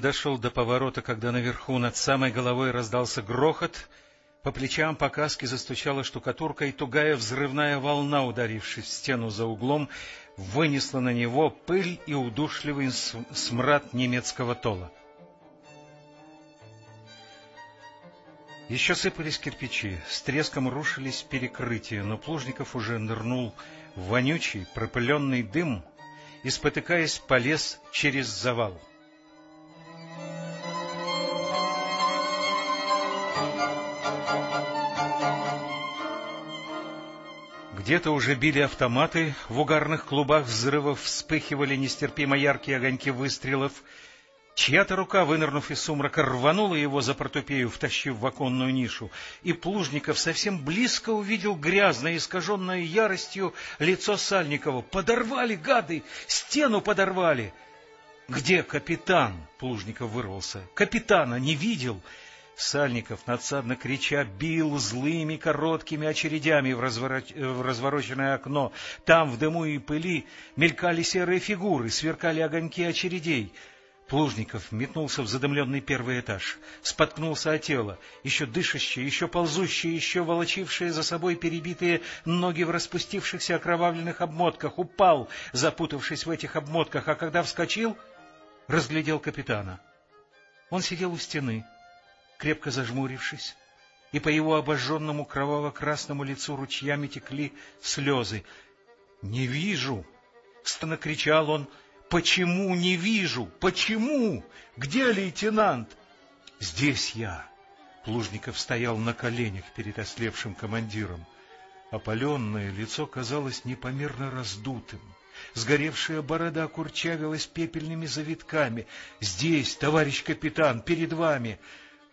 дошел до поворота, когда наверху над самой головой раздался грохот, по плечам по каске застучала штукатурка, и тугая взрывная волна, ударившись в стену за углом, вынесла на него пыль и удушливый смрад немецкого тола. Еще сыпались кирпичи, с треском рушились перекрытия, но Плужников уже нырнул в вонючий, пропыленный дым и, спотыкаясь, полез через завал. Где-то уже били автоматы, в угарных клубах взрывов вспыхивали нестерпимо яркие огоньки выстрелов. Чья-то рука, вынырнув из сумрака, рванула его за портупею, втащив в оконную нишу, и Плужников совсем близко увидел грязное, искаженное яростью лицо Сальникова. «Подорвали, гады! Стену подорвали!» «Где капитан?» — Плужников вырвался. «Капитана не видел!» Сальников, надсадно крича, бил злыми короткими очередями в, развороч... в развороченное окно. Там, в дыму и пыли, мелькали серые фигуры, сверкали огоньки очередей. Плужников метнулся в задымленный первый этаж, споткнулся о тело, еще дышащее, еще ползущее, еще волочившее за собой перебитые ноги в распустившихся окровавленных обмотках, упал, запутавшись в этих обмотках, а когда вскочил, разглядел капитана. Он сидел у стены, крепко зажмурившись, и по его обожженному кроваво-красному лицу ручьями текли слезы. — Не вижу! — стано кричал он. — Почему не вижу? Почему? Где лейтенант? — Здесь я. Плужников стоял на коленях перед ослепшим командиром. Опаленное лицо казалось непомерно раздутым. Сгоревшая борода курчавилась пепельными завитками. — Здесь, товарищ капитан, перед вами!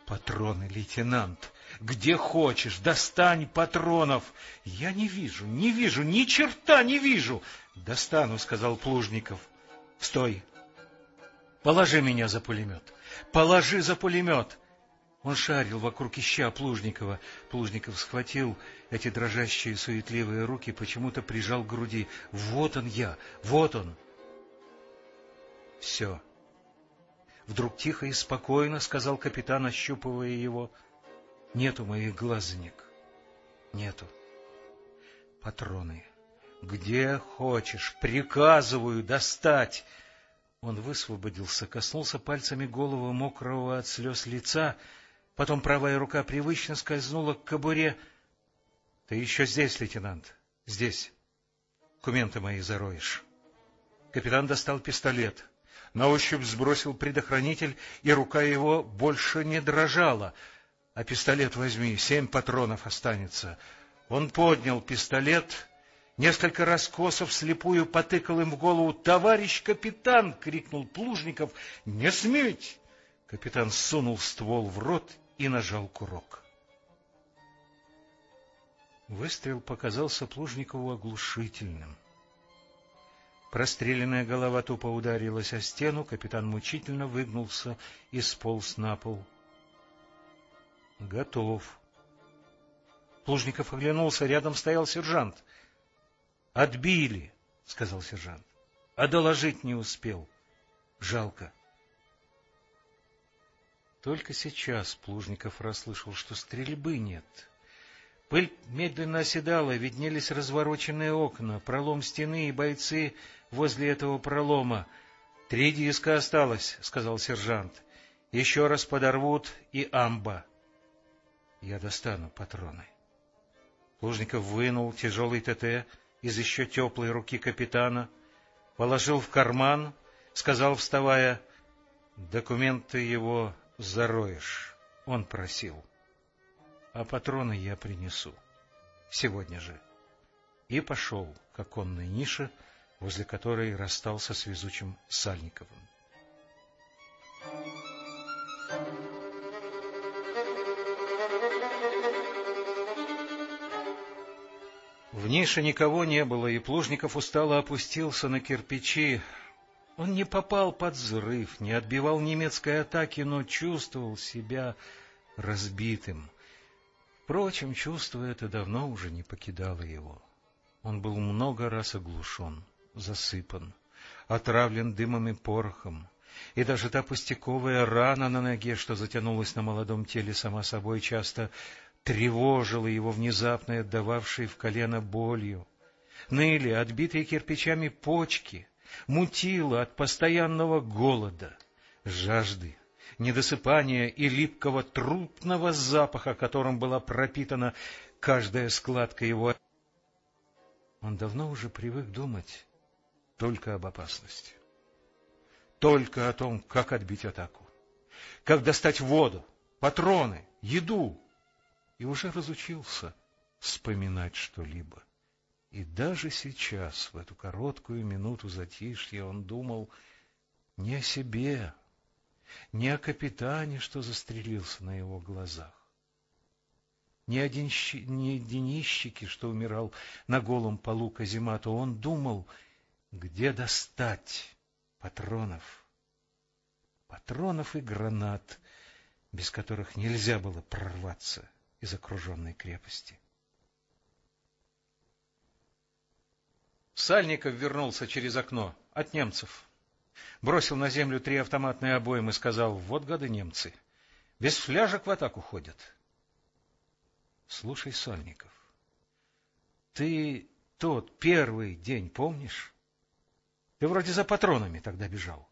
Патроны, лейтенант, где хочешь, достань патронов. Я не вижу, не вижу, ни черта не вижу. Достану, сказал Плужников. Стой. Положи меня за пулемет. Положи за пулемет. Он шарил вокруг ища Плужникова. Плужников схватил эти дрожащие суетливые руки, почему-то прижал к груди. Вот он я, вот он. Все. Вдруг тихо и спокойно сказал капитан, ощупывая его. — Нету моих глазник. Нету. Патроны. Где хочешь. Приказываю достать. Он высвободился, коснулся пальцами головы мокрого от слез лица, потом правая рука привычно скользнула к кобуре. — Ты еще здесь, лейтенант? — Здесь. Документы мои зароешь. Капитан достал пистолет. — на ощупь сбросил предохранитель, и рука его больше не дрожала. — А пистолет возьми, семь патронов останется. Он поднял пистолет, несколько раскосов слепую потыкал им в голову. «Товарищ капитан!» — крикнул Плужников. «Не сметь!» Капитан сунул ствол в рот и нажал курок. Выстрел показался Плужникову оглушительным. Простреленная голова тупо ударилась о стену, капитан мучительно выгнулся и сполз на пол. — Готов. Плужников оглянулся, рядом стоял сержант. — Отбили, — сказал сержант. — А доложить не успел. Жалко. Только сейчас Плужников расслышал, что стрельбы нет. Пыль медленно оседала, виднелись развороченные окна, пролом стены и бойцы возле этого пролома. — Три диска осталось, — сказал сержант. — Еще раз подорвут и амба. Я достану патроны. Плужников вынул тяжелый ТТ из еще теплой руки капитана, положил в карман, сказал, вставая, — Документы его зароешь, — он просил. — А патроны я принесу. Сегодня же. И пошел к оконной нише, — возле которой расстался с везучим Сальниковым. В нише никого не было, и Плужников устало опустился на кирпичи. Он не попал под взрыв, не отбивал немецкой атаки, но чувствовал себя разбитым. Впрочем, чувство это давно уже не покидало его. Он был много раз оглушен засыпан, отравлен дымом и порохом, и даже та пустяковая рана на ноге, что затянулась на молодом теле сама собой, часто тревожила его внезапно отдававшей в колено болью. Ныли отбитые кирпичами почки, мутило от постоянного голода, жажды, недосыпания и липкого трупного запаха, которым была пропитана каждая складка его. Он давно уже привык думать только об опасности только о том, как отбить атаку, как достать воду, патроны, еду, и уже разучился вспоминать что-либо. И даже сейчас, в эту короткую минуту затишья, он думал не о себе, не о капитане, что застрелился на его глазах, не о, денщи, не денищике, что умирал на голом полу каземата. Он думал, где достать патронов, патронов и гранат, без которых нельзя было прорваться из окруженной крепости. Сальников вернулся через окно от немцев. Бросил на землю три автоматные обоймы сказал, вот гады немцы, без фляжек в атаку ходят. Слушай, Сальников, ты тот первый день помнишь? Ты вроде за патронами тогда бежал.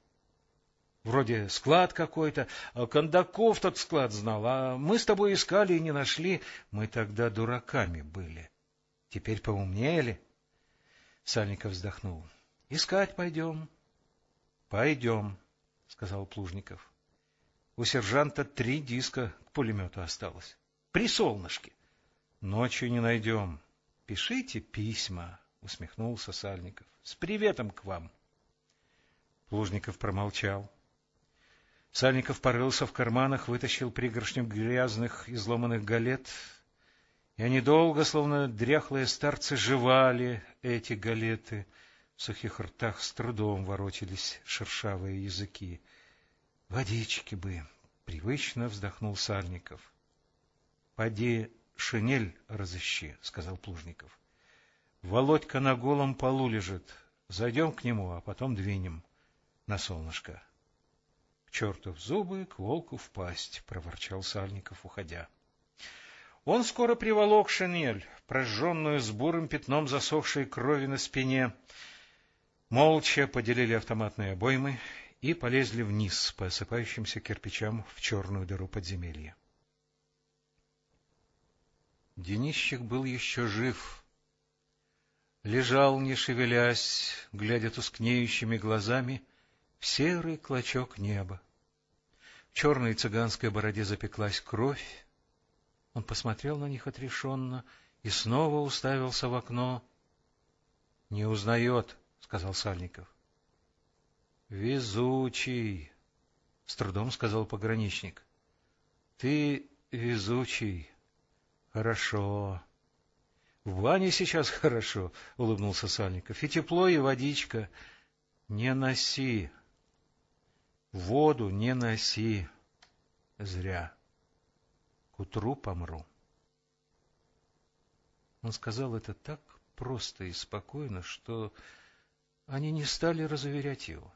Вроде склад какой-то. А Кондаков тот склад знал, а мы с тобой искали и не нашли. Мы тогда дураками были. Теперь поумнели. Сальников вздохнул. — Искать пойдем. — Пойдем, — сказал Плужников. У сержанта три диска к пулемету осталось. При солнышке. Ночью не найдем. Пишите письма усмехнулся Сальников. — С приветом к вам. Плужников промолчал. Сальников порылся в карманах, вытащил пригоршню грязных изломанных галет, и они долго, словно дряхлые старцы, жевали эти галеты. В сухих ртах с трудом ворочались шершавые языки. — Водички бы! — привычно вздохнул Сальников. — Поди шинель разыщи, — сказал Плужников. — Володька на голом полу лежит. Зайдем к нему, а потом двинем на солнышко. — К черту в зубы, к волку в пасть, — проворчал Сальников, уходя. Он скоро приволок шинель, прожженную с бурым пятном засохшей крови на спине. Молча поделили автоматные обоймы и полезли вниз по осыпающимся кирпичам в черную дыру подземелья. Денищик был еще жив, лежал, не шевелясь, глядя тускнеющими глазами, в серый клочок неба. В черной цыганской бороде запеклась кровь. Он посмотрел на них отрешенно и снова уставился в окно. — Не узнает, — сказал Сальников. — Везучий, — с трудом сказал пограничник. — Ты везучий. Хорошо. — В бане сейчас хорошо, — улыбнулся Сальников. — И тепло, и водичка. Не носи. Воду не носи. Зря. К утру помру. Он сказал это так просто и спокойно, что они не стали разуверять его.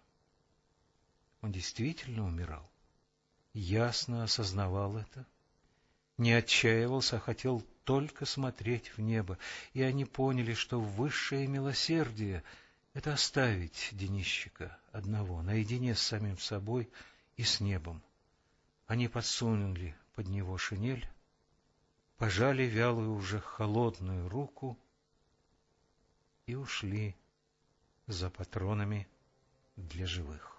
Он действительно умирал, ясно осознавал это, не отчаивался, а хотел только смотреть в небо, и они поняли, что высшее милосердие — это оставить Денищика одного, наедине с самим собой и с небом. Они подсунули под него шинель, пожали вялую уже холодную руку и ушли за патронами для живых.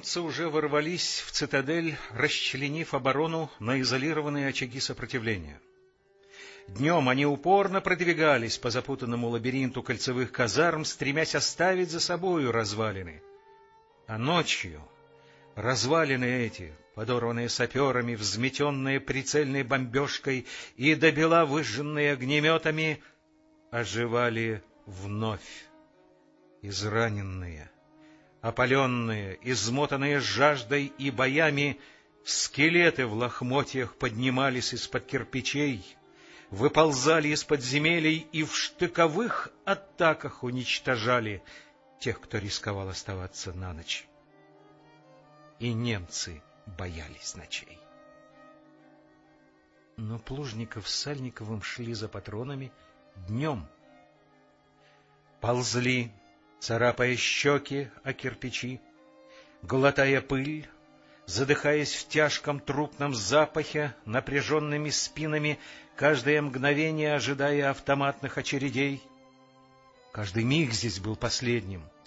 Немцы уже ворвались в цитадель, расчленив оборону на изолированные очаги сопротивления. Днем они упорно продвигались по запутанному лабиринту кольцевых казарм, стремясь оставить за собою развалины. А ночью развалины эти, подорванные саперами, взметенные прицельной бомбежкой и добела выжженные огнеметами, оживали вновь. Израненные, опаленные, измотанные жаждой и боями, скелеты в лохмотьях поднимались из-под кирпичей, выползали из подземелий и в штыковых атаках уничтожали тех, кто рисковал оставаться на ночь. И немцы боялись ночей. Но Плужников с Сальниковым шли за патронами днем. Ползли, царапая щеки о кирпичи, глотая пыль, задыхаясь в тяжком трупном запахе, напряженными спинами, каждое мгновение ожидая автоматных очередей. Каждый миг здесь был последним —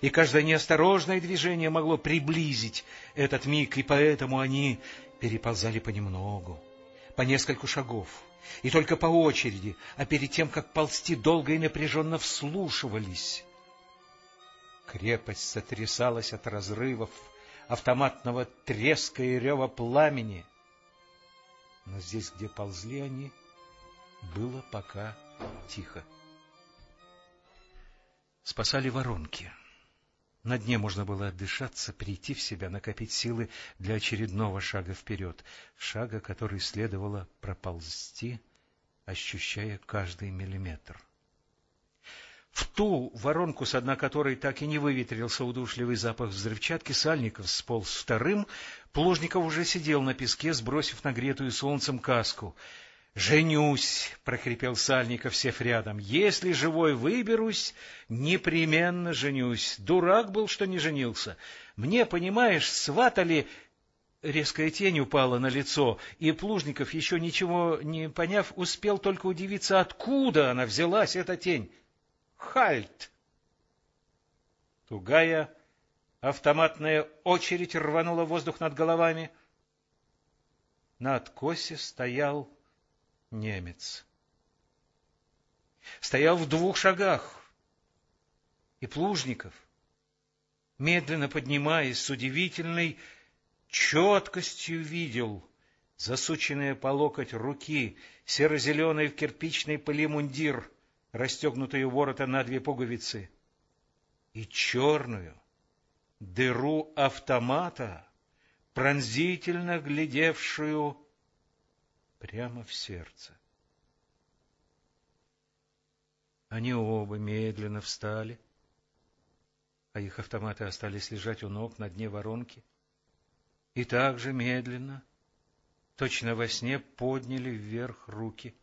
и каждое неосторожное движение могло приблизить этот миг, и поэтому они переползали понемногу, по нескольку шагов, и только по очереди, а перед тем, как ползти, долго и напряженно вслушивались. Крепость сотрясалась от разрывов, автоматного треска и рева пламени. Но здесь, где ползли они, было пока тихо. Спасали воронки. На дне можно было отдышаться, прийти в себя, накопить силы для очередного шага вперед, шага, который следовало проползти, ощущая каждый миллиметр. В ту воронку, с дна которой так и не выветрился удушливый запах взрывчатки, Сальников сполз вторым, Плужников уже сидел на песке, сбросив нагретую солнцем каску —— Женюсь, — прохрипел Сальников, сев рядом. — Если живой выберусь, непременно женюсь. Дурак был, что не женился. Мне, понимаешь, сватали... Резкая тень упала на лицо, и Плужников, еще ничего не поняв, успел только удивиться, откуда она взялась, эта тень. Хальт! Тугая автоматная очередь рванула воздух над головами. На откосе стоял немец. Стоял в двух шагах, и Плужников, медленно поднимаясь с удивительной четкостью, видел засученные по локоть руки, серо-зеленый в кирпичный полимундир, расстегнутые ворота на две пуговицы, и черную дыру автомата, пронзительно глядевшую прямо в сердце. Они оба медленно встали, а их автоматы остались лежать у ног на дне воронки, и также медленно, точно во сне, подняли вверх руки.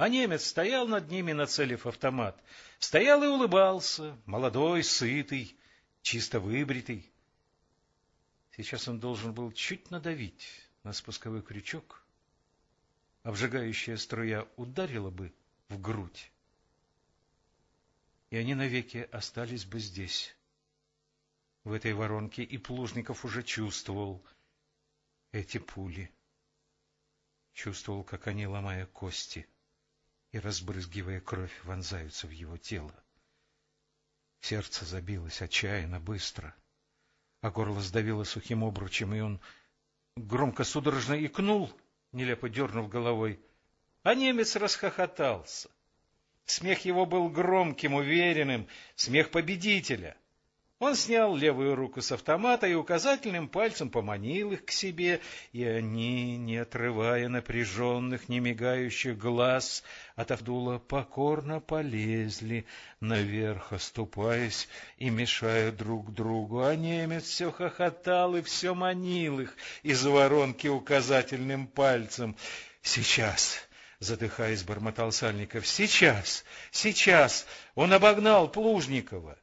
А немец стоял над ними, нацелив автомат. Стоял и улыбался, молодой, сытый, чисто выбритый. Сейчас он должен был чуть надавить на спусковой крючок, обжигающая струя ударила бы в грудь, и они навеки остались бы здесь, в этой воронке, и Плужников уже чувствовал эти пули. Чувствовал, как они, ломая кости и разбрызгивая кровь, вонзаются в его тело. Сердце забилось отчаянно, быстро, а горло сдавило сухим обручем, и он громко судорожно икнул, нелепо дернув головой, а немец расхохотался. Смех его был громким, уверенным, смех победителя. Он снял левую руку с автомата и указательным пальцем поманил их к себе, и они, не отрывая напряженных, немигающих глаз от Авдула, покорно полезли наверх, оступаясь и мешая друг другу. А немец все хохотал и все манил их из воронки указательным пальцем. «Сейчас!» задыхаясь, бормотал Сальников. «Сейчас! Сейчас!» Он обогнал Плужникова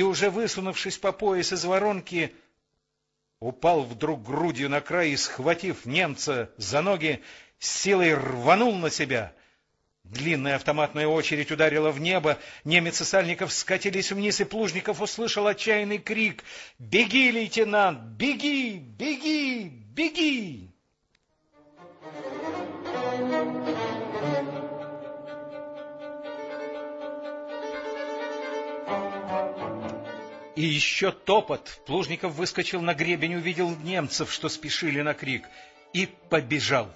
и, уже высунувшись по пояс из воронки, упал вдруг грудью на край и, схватив немца за ноги, с силой рванул на себя. Длинная автоматная очередь ударила в небо, немец и Сальников скатились вниз, и Плужников услышал отчаянный крик «Беги, лейтенант! Беги! Беги! Беги!» И еще топот. Плужников выскочил на гребень, увидел немцев, что спешили на крик, и побежал.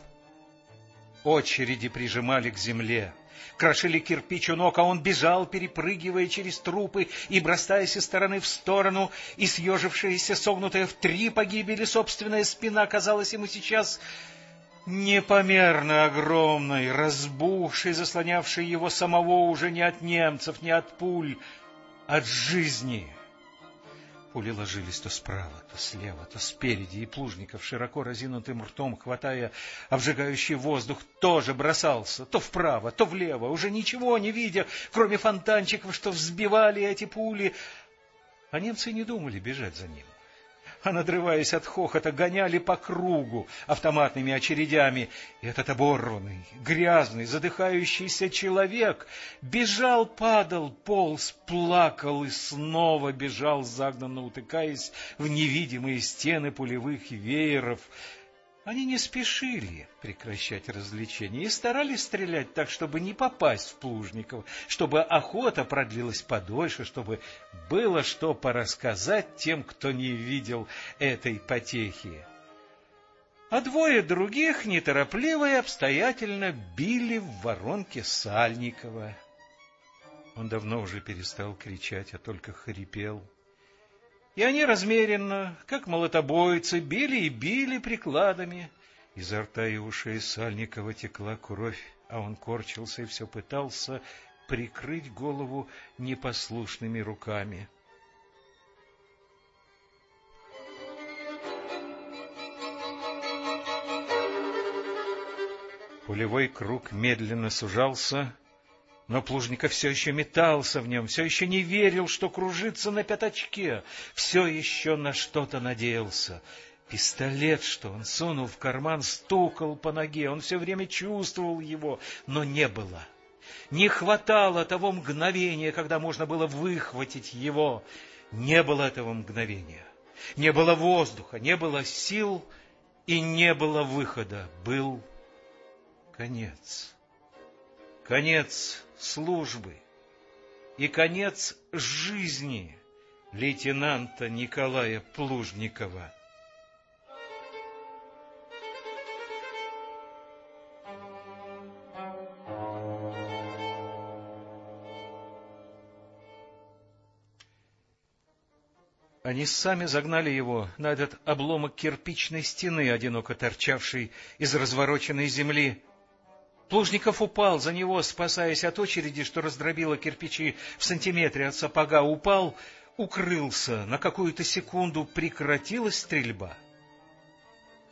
Очереди прижимали к земле крошили кирпич у ног, а он бежал, перепрыгивая через трупы и бросаясь из стороны в сторону, и съежившаяся, согнутая в три погибели собственная спина казалась ему сейчас непомерно огромной, разбухшей, заслонявшей его самого уже не от немцев, не от пуль, от жизни. Пули ложились то справа, то слева, то спереди, и Плужников, широко разинутым ртом, хватая обжигающий воздух, тоже бросался то вправо, то влево, уже ничего не видя, кроме фонтанчиков, что взбивали эти пули. А немцы не думали бежать за ним а, надрываясь от хохота, гоняли по кругу автоматными очередями. И этот оборванный, грязный, задыхающийся человек бежал, падал, полз, плакал и снова бежал, загнанно утыкаясь в невидимые стены пулевых вееров, они не спешили прекращать развлечения и старались стрелять так, чтобы не попасть в Плужников, чтобы охота продлилась подольше, чтобы было что порассказать тем, кто не видел этой потехи. А двое других неторопливо и обстоятельно били в воронке Сальникова. Он давно уже перестал кричать, а только хрипел. И они размеренно, как молотобойцы, били и били прикладами. Изо рта и ушей Сальникова текла кровь, а он корчился и все пытался прикрыть голову непослушными руками. Пулевой круг медленно сужался, но Плужников все еще метался в нем, все еще не верил, что кружится на пятачке, все еще на что-то надеялся. Пистолет, что он сунул в карман, стукал по ноге, он все время чувствовал его, но не было. Не хватало того мгновения, когда можно было выхватить его. Не было этого мгновения. Не было воздуха, не было сил и не было выхода. Был конец. Конец службы и конец жизни лейтенанта Николая Плужникова. Они сами загнали его на этот обломок кирпичной стены, одиноко торчавший из развороченной земли, Плужников упал за него, спасаясь от очереди, что раздробило кирпичи в сантиметре от сапога, упал, укрылся, на какую-то секунду прекратилась стрельба.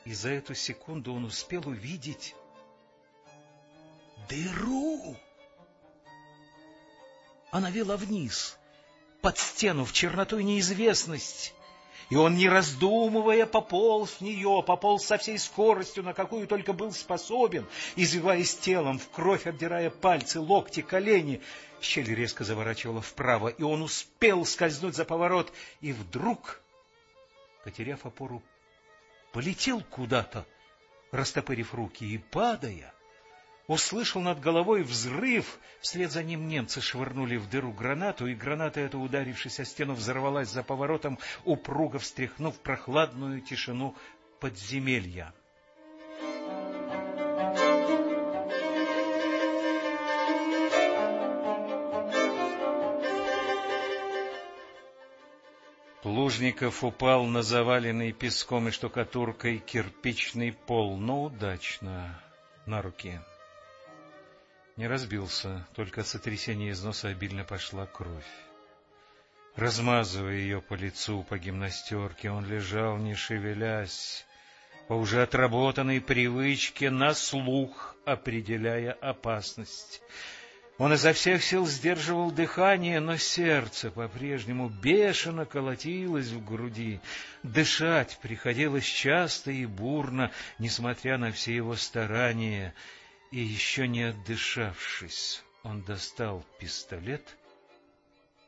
И за эту секунду он успел увидеть дыру. Она вела вниз, под стену, в черноту и неизвестность. И он, не раздумывая, пополз в нее, пополз со всей скоростью, на какую только был способен, извиваясь телом, в кровь обдирая пальцы, локти, колени. Щель резко заворачивала вправо, и он успел скользнуть за поворот, и вдруг, потеряв опору, полетел куда-то, растопырив руки и падая, услышал над головой взрыв, вслед за ним немцы швырнули в дыру гранату, и граната эта, ударившись о стену, взорвалась за поворотом, упруго встряхнув прохладную тишину подземелья. Плужников упал на заваленный песком и штукатуркой кирпичный пол, но удачно, на руки. Не разбился, только от сотрясения из носа обильно пошла кровь. Размазывая ее по лицу, по гимнастерке, он лежал, не шевелясь, по уже отработанной привычке на слух определяя опасность. Он изо всех сил сдерживал дыхание, но сердце по-прежнему бешено колотилось в груди. Дышать приходилось часто и бурно, несмотря на все его старания — и еще не отдышавшись, он достал пистолет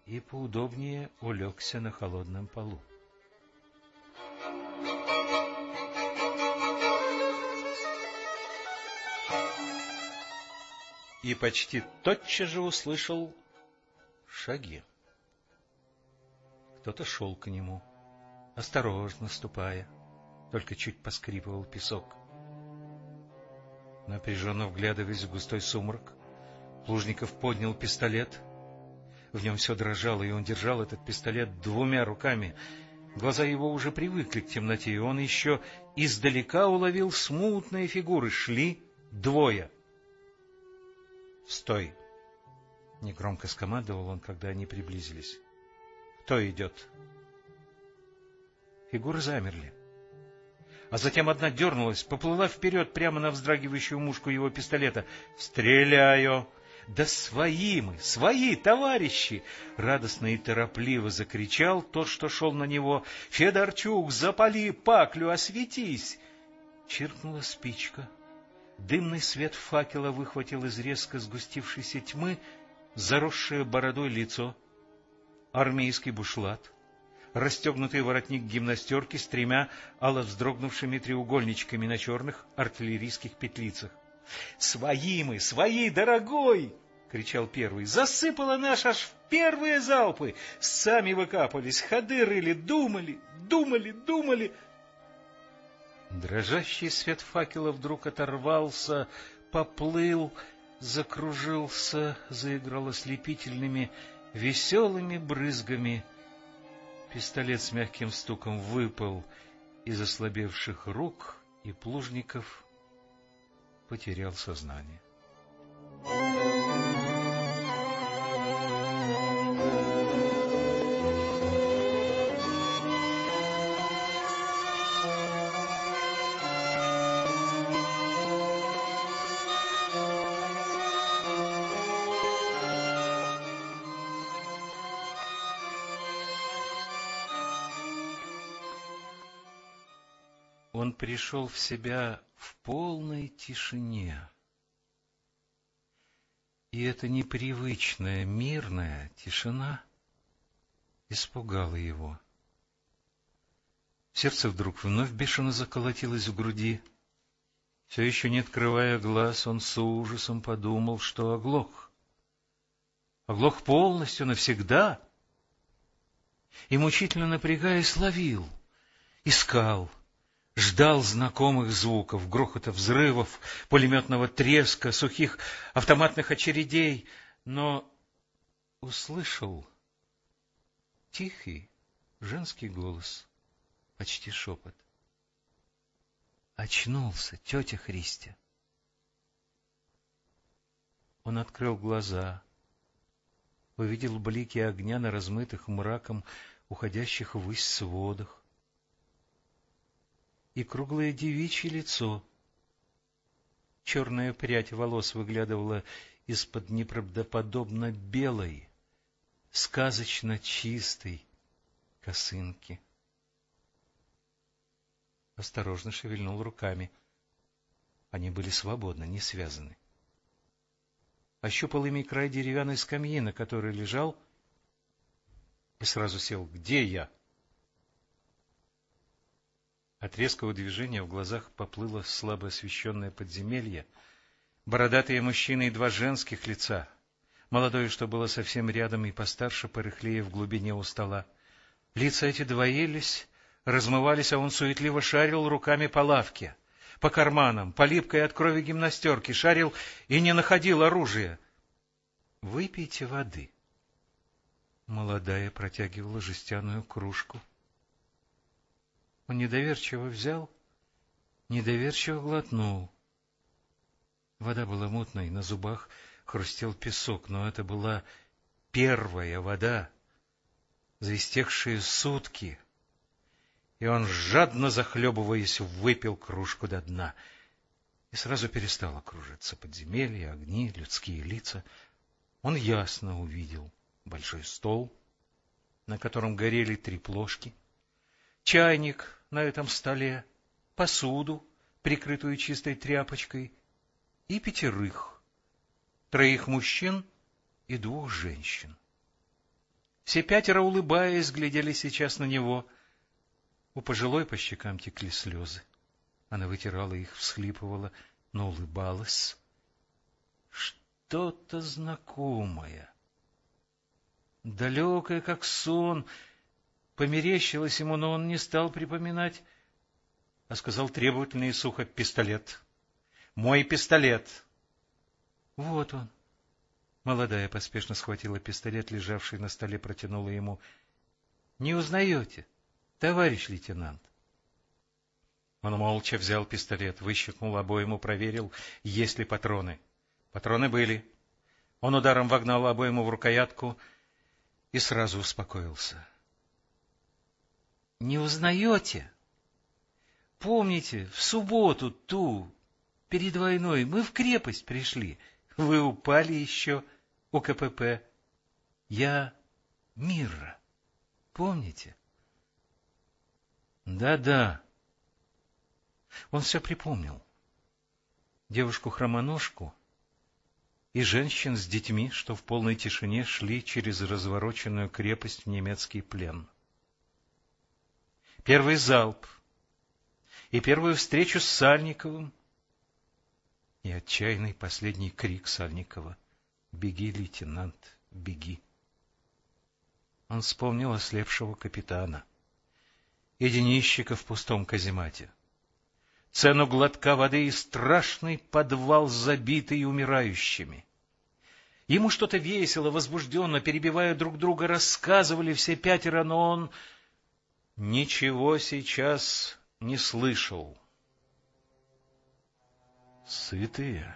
и поудобнее улегся на холодном полу. И почти тотчас же услышал шаги. Кто-то шел к нему, осторожно ступая, только чуть поскрипывал песок. Напряженно вглядываясь в густой сумрак, Плужников поднял пистолет. В нем все дрожало, и он держал этот пистолет двумя руками. Глаза его уже привыкли к темноте, и он еще издалека уловил смутные фигуры. Шли двое. — Стой! — негромко скомандовал он, когда они приблизились. — Кто идет? Фигуры замерли. А затем одна дернулась, поплыла вперед прямо на вздрагивающую мушку его пистолета. «Стреляю!» «Да свои мы, свои, товарищи!» — радостно и торопливо закричал тот, что шел на него. «Федорчук, запали паклю, осветись!» Чиркнула спичка. Дымный свет факела выхватил из резко сгустившейся тьмы заросшее бородой лицо, армейский бушлат, расстегнутый воротник гимнастерки с тремя аловздрогнувшими треугольничками на черных артиллерийских петлицах. — Свои мы, свои, дорогой! — кричал первый. — Засыпало наш аж в первые залпы! Сами выкапывались, ходы рыли, думали, думали, думали. Дрожащий свет факела вдруг оторвался, поплыл, закружился, заиграл ослепительными, веселыми брызгами. Пистолет с мягким стуком выпал из ослабевших рук, и Плужников потерял сознание. Пришел в себя в полной тишине. И эта непривычная, мирная тишина испугала его. Сердце вдруг вновь бешено заколотилось в груди. Все еще не открывая глаз, он с ужасом подумал, что оглох. Оглох полностью, навсегда. И мучительно напрягаясь, ловил, искал — ждал знакомых звуков, грохота взрывов, пулеметного треска, сухих автоматных очередей, но услышал тихий женский голос, почти шепот. Очнулся тетя Христя. Он открыл глаза, увидел блики огня на размытых мраком уходящих ввысь сводах, и круглое девичье лицо. Черная прядь волос выглядывала из-под неправдоподобно белой, сказочно чистой косынки. Осторожно шевельнул руками. Они были свободны, не связаны. Ощупал ими край деревянной скамьи, на которой лежал, и сразу сел. «Где я?» От резкого движения в глазах поплыло слабо освещенное подземелье, бородатые мужчины и два женских лица, молодое, что было совсем рядом, и постарше, порыхлее в глубине у стола. Лица эти двоились, размывались, а он суетливо шарил руками по лавке, по карманам, по липкой от крови гимнастерке, шарил и не находил оружия. — Выпейте воды. Молодая протягивала жестяную кружку. — он недоверчиво взял, недоверчиво глотнул. Вода была мутной, на зубах хрустел песок, но это была первая вода за истекшие сутки. И он, жадно захлебываясь, выпил кружку до дна. И сразу перестало кружиться подземелье, огни, людские лица. Он ясно увидел большой стол, на котором горели три плошки — чайник на этом столе, посуду, прикрытую чистой тряпочкой, и пятерых, троих мужчин и двух женщин. Все пятеро, улыбаясь, глядели сейчас на него. У пожилой по щекам текли слезы. Она вытирала их, всхлипывала, но улыбалась. Что-то знакомое, далекое, как сон, померещилось ему, но он не стал припоминать, а сказал требовательно и сухо «пистолет». «Мой пистолет!» «Вот он!» Молодая поспешно схватила пистолет, лежавший на столе, протянула ему. — Не узнаете, товарищ лейтенант? Он молча взял пистолет, выщелкнул обойму, проверил, есть ли патроны. Патроны были. Он ударом вогнал обойму в рукоятку и сразу успокоился. — Не узнаете? Помните, в субботу ту, перед войной, мы в крепость пришли. Вы упали еще у КПП. Я Мирра. Помните? Да-да. Он все припомнил. Девушку-хромоножку и женщин с детьми, что в полной тишине шли через развороченную крепость в немецкий плен. Первый залп. И первую встречу с Сальниковым. И отчаянный последний крик Сальникова — Беги, лейтенант, беги. Он вспомнил ослепшего капитана. И денищика в пустом каземате, цену глотка воды и страшный подвал, забитый умирающими. Ему что-то весело, возбужденно, перебивая друг друга, рассказывали все пятеро, но он ничего сейчас не слышал. Сытые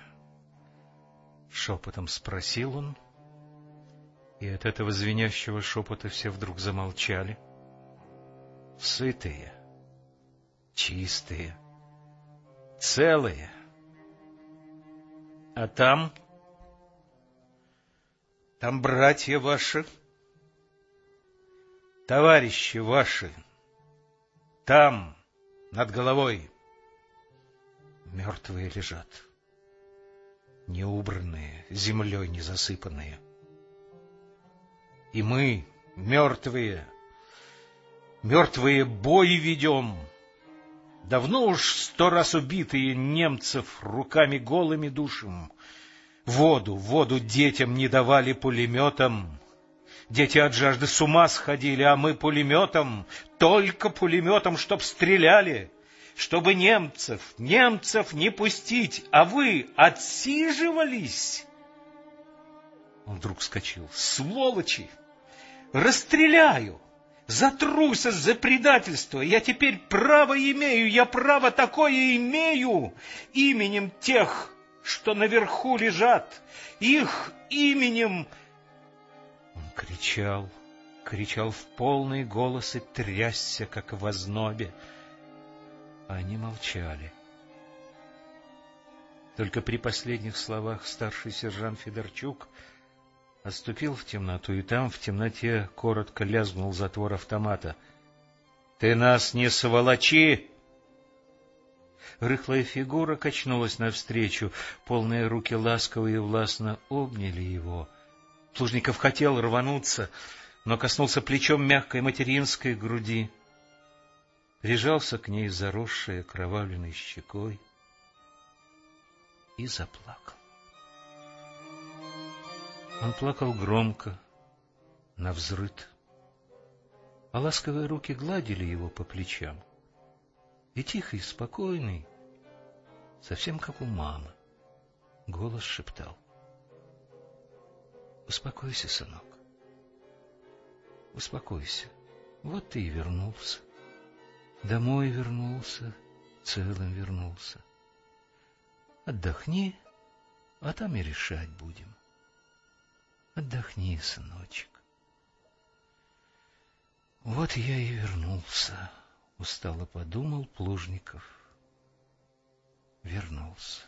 Шепотом спросил он, и от этого звенящего шепота все вдруг замолчали. Сытые, чистые, целые. А там... Там братья ваши, товарищи ваши, там, над головой, мертвые лежат. Неубранные, землей не засыпанные. И мы, мертвые, мертвые бой ведем, давно уж сто раз убитые немцев руками голыми душим, воду, воду детям не давали пулеметом, Дети от жажды с ума сходили, а мы пулеметом, только пулеметом, чтоб стреляли чтобы немцев, немцев не пустить, а вы отсиживались? Он вдруг вскочил. Сволочи! Расстреляю! За трусость, за предательство! Я теперь право имею, я право такое имею! Именем тех, что наверху лежат, их именем... Кричал, кричал в полный голос и трясся, как в ознобе. Они молчали. Только при последних словах старший сержант Федорчук отступил в темноту, и там, в темноте, коротко лязгнул затвор автомата. — Ты нас не сволочи! Рыхлая фигура качнулась навстречу, полные руки ласково и властно обняли его. Плужников хотел рвануться, но коснулся плечом мягкой материнской груди прижался к ней заросшей окровавленной щекой и заплакал. Он плакал громко, навзрыд, а ласковые руки гладили его по плечам. И тихий, спокойный, совсем как у мамы, голос шептал. — Успокойся, сынок, успокойся, вот ты и вернулся. Домой вернулся, целым вернулся. Отдохни, а там и решать будем. Отдохни, сыночек. Вот я и вернулся, устало подумал Плужников. Вернулся.